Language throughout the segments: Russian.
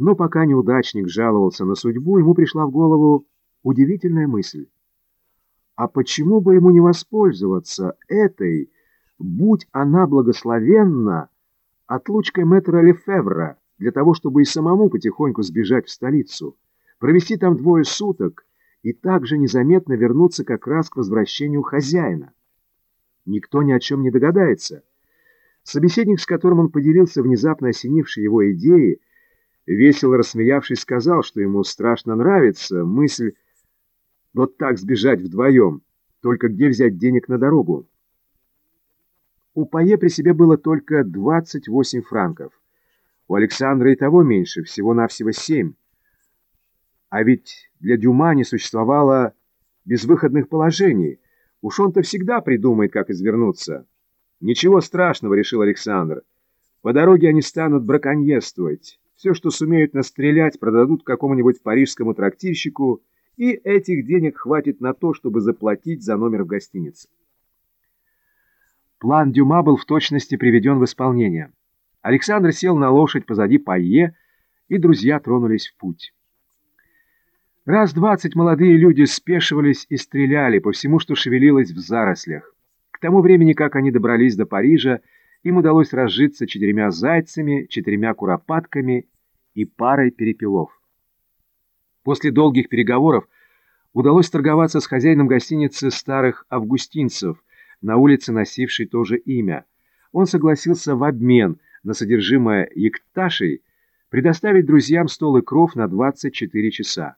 Но пока неудачник жаловался на судьбу, ему пришла в голову удивительная мысль. А почему бы ему не воспользоваться этой, будь она благословенна, отлучкой мэтра Лефевра, для того, чтобы и самому потихоньку сбежать в столицу, провести там двое суток и также незаметно вернуться как раз к возвращению хозяина? Никто ни о чем не догадается. Собеседник, с которым он поделился внезапно осенившей его идеей, весело рассмеявшись, сказал, что ему страшно нравится мысль вот так сбежать вдвоем, только где взять денег на дорогу. У Пае при себе было только 28 франков. У Александра и того меньше, всего-навсего 7. А ведь для Дюма не существовало безвыходных положений. Уж он-то всегда придумает, как извернуться. «Ничего страшного», — решил Александр. «По дороге они станут браконьерствовать. Все, что сумеют настрелять, продадут какому-нибудь парижскому трактирщику, и этих денег хватит на то, чтобы заплатить за номер в гостинице». План Дюма был в точности приведен в исполнение. Александр сел на лошадь позади Пайе, и друзья тронулись в путь. Раз двадцать молодые люди спешивались и стреляли по всему, что шевелилось в зарослях. К тому времени, как они добрались до Парижа, им удалось разжиться четырьмя зайцами, четырьмя куропатками и парой перепелов. После долгих переговоров удалось торговаться с хозяином гостиницы старых августинцев, на улице носившей то же имя. Он согласился в обмен на содержимое екташей предоставить друзьям стол и кров на 24 часа.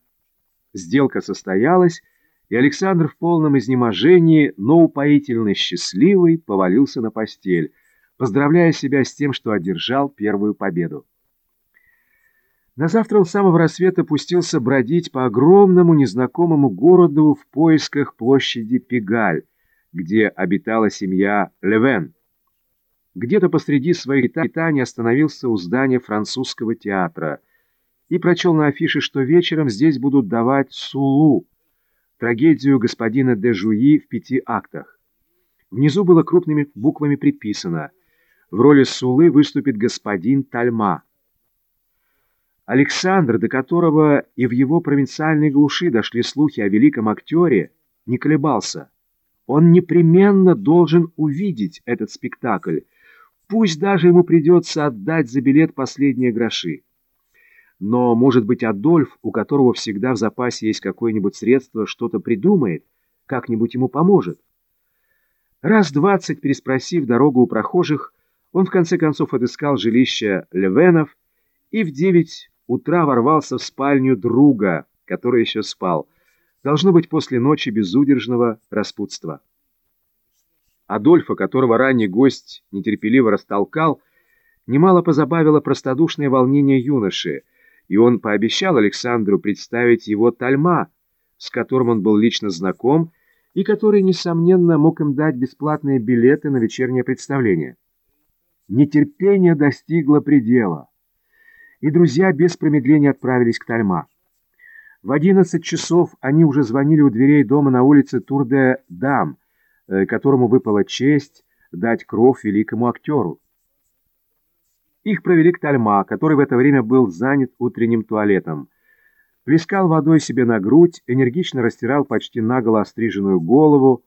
Сделка состоялась, и Александр в полном изнеможении, но упоительно счастливый, повалился на постель, поздравляя себя с тем, что одержал первую победу. На завтра он с самого рассвета пустился бродить по огромному незнакомому городу в поисках площади Пегаль, где обитала семья Левен. Где-то посреди своих питаний остановился у здания французского театра и прочел на афише, что вечером здесь будут давать сулу, трагедию господина де Жуи в пяти актах. Внизу было крупными буквами приписано «В роли Сулы выступит господин Тальма». Александр, до которого и в его провинциальной глуши дошли слухи о великом актере, не колебался. Он непременно должен увидеть этот спектакль, пусть даже ему придется отдать за билет последние гроши. Но, может быть, Адольф, у которого всегда в запасе есть какое-нибудь средство, что-то придумает, как-нибудь ему поможет. Раз двадцать переспросив дорогу у прохожих, он в конце концов отыскал жилище Левенов и в девять утра ворвался в спальню друга, который еще спал, должно быть после ночи безудержного распутства. Адольфа, которого ранний гость нетерпеливо растолкал, немало позабавило простодушное волнение юноши, и он пообещал Александру представить его Тальма, с которым он был лично знаком и который, несомненно, мог им дать бесплатные билеты на вечернее представление. Нетерпение достигло предела, и друзья без промедления отправились к Тальма. В одиннадцать часов они уже звонили у дверей дома на улице Турде-Дам, э, которому выпала честь дать кровь великому актеру. Их провели к Тальма, который в это время был занят утренним туалетом. Плескал водой себе на грудь, энергично растирал почти наголо остриженную голову.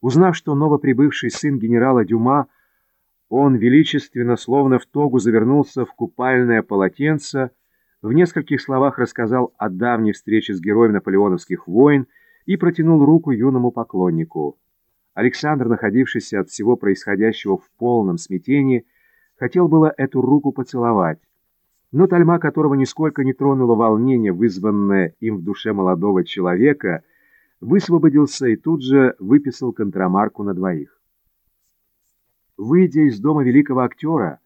Узнав, что новоприбывший сын генерала Дюма, он величественно, словно в тогу, завернулся в купальное полотенце, в нескольких словах рассказал о давней встрече с героем наполеоновских войн и протянул руку юному поклоннику. Александр, находившийся от всего происходящего в полном смятении, хотел было эту руку поцеловать. Но Тальма, которого нисколько не тронуло волнение, вызванное им в душе молодого человека, высвободился и тут же выписал контрамарку на двоих. Выйдя из дома великого актера,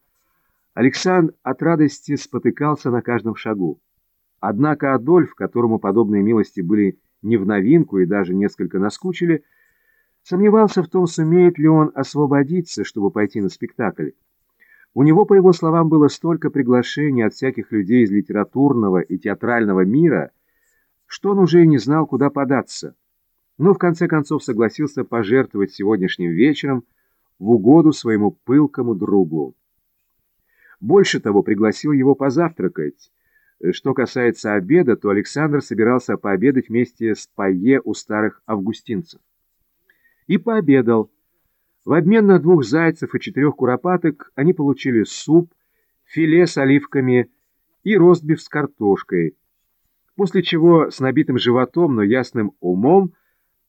Александр от радости спотыкался на каждом шагу. Однако Адольф, которому подобные милости были не в новинку и даже несколько наскучили, сомневался в том, сумеет ли он освободиться, чтобы пойти на спектакль. У него, по его словам, было столько приглашений от всяких людей из литературного и театрального мира, что он уже и не знал, куда податься. Но в конце концов согласился пожертвовать сегодняшним вечером в угоду своему пылкому другу. Больше того, пригласил его позавтракать, Что касается обеда, то Александр собирался пообедать вместе с Пае у старых августинцев. И пообедал. В обмен на двух зайцев и четырех куропаток они получили суп, филе с оливками и ростбиф с картошкой, после чего с набитым животом, но ясным умом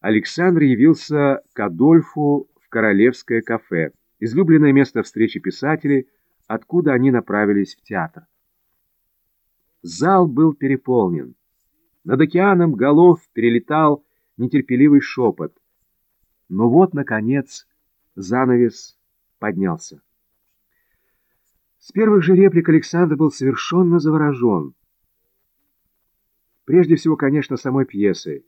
Александр явился к Адольфу Королевское кафе, излюбленное место встречи писателей, откуда они направились в театр. Зал был переполнен. Над океаном голов перелетал нетерпеливый шепот. Но вот, наконец, занавес поднялся. С первых же реплик Александр был совершенно заворожен. Прежде всего, конечно, самой пьесой,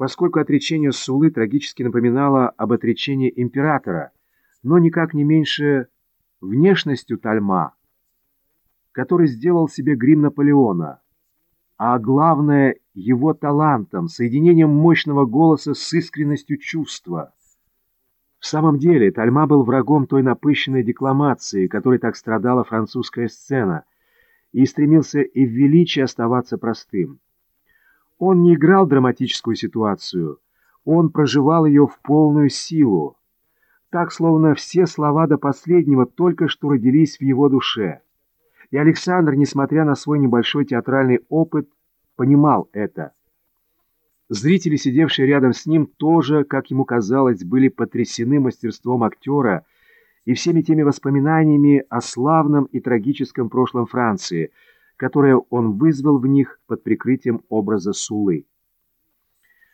поскольку отречение Сулы трагически напоминало об отречении императора, но никак не меньше внешностью Тальма, который сделал себе грим Наполеона, а главное — его талантом, соединением мощного голоса с искренностью чувства. В самом деле, Тальма был врагом той напыщенной декламации, которой так страдала французская сцена, и стремился и в величии оставаться простым. Он не играл драматическую ситуацию, он проживал ее в полную силу, так, словно все слова до последнего только что родились в его душе. И Александр, несмотря на свой небольшой театральный опыт, понимал это. Зрители, сидевшие рядом с ним, тоже, как ему казалось, были потрясены мастерством актера и всеми теми воспоминаниями о славном и трагическом прошлом Франции, которое он вызвал в них под прикрытием образа Сулы.